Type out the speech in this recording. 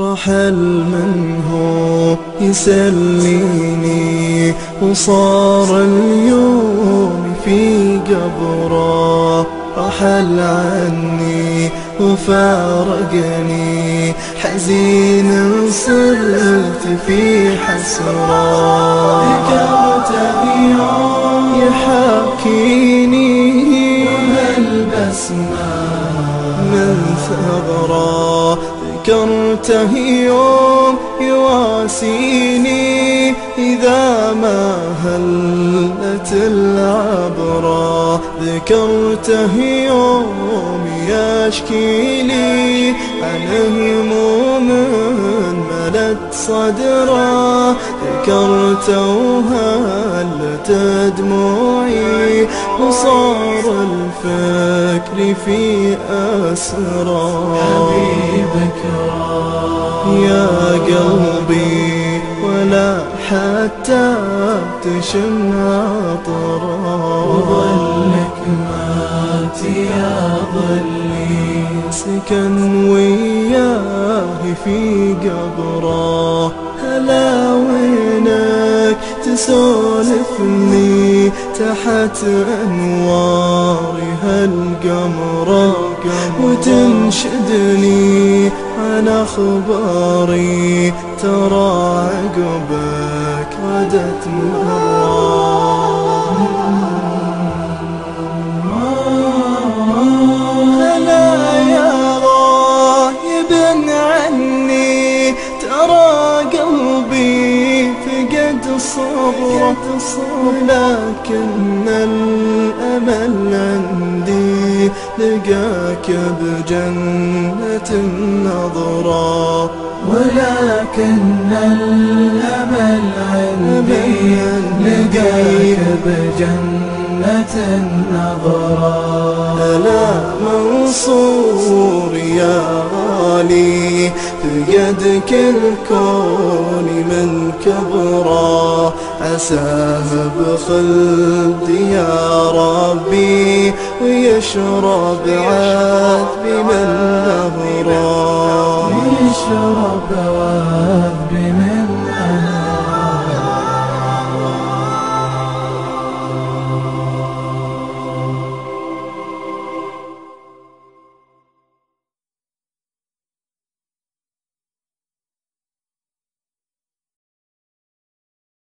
رحل من هو يسليني. وصار اليوم في قبره رحل عني وفارقني. حزين صرت في حسرة. ذكرته يوم يحاكيني وهالبسمة من ثغره. ذكرته يوم يواسيني إذا ما هلت العبرة ذكرته يوم يشكي لي عن هموم ملت صدره ذكرته وهلت دموعي وصار الفكر في حبيبك يا قلبي ولا حتى تشم عطره وظلك مات يا ظلي. سكن وياه في قبره. هلا وينك تسولفني تحت أنوار هالقمرة؟ وتنشدني عن أخباري ترى عقبك ردت مرة هلا يا غايب عني ترى قلبي فقد صبره لكن الأمل لقاك بجنة النظرة ولكن الأمل عندي لقاك بجنة النظرة ألا منصور يا غالي فقدك الكون من كبره عساه بخلدي يا ربي ويشرب عذبي من نهره يشرب وذب من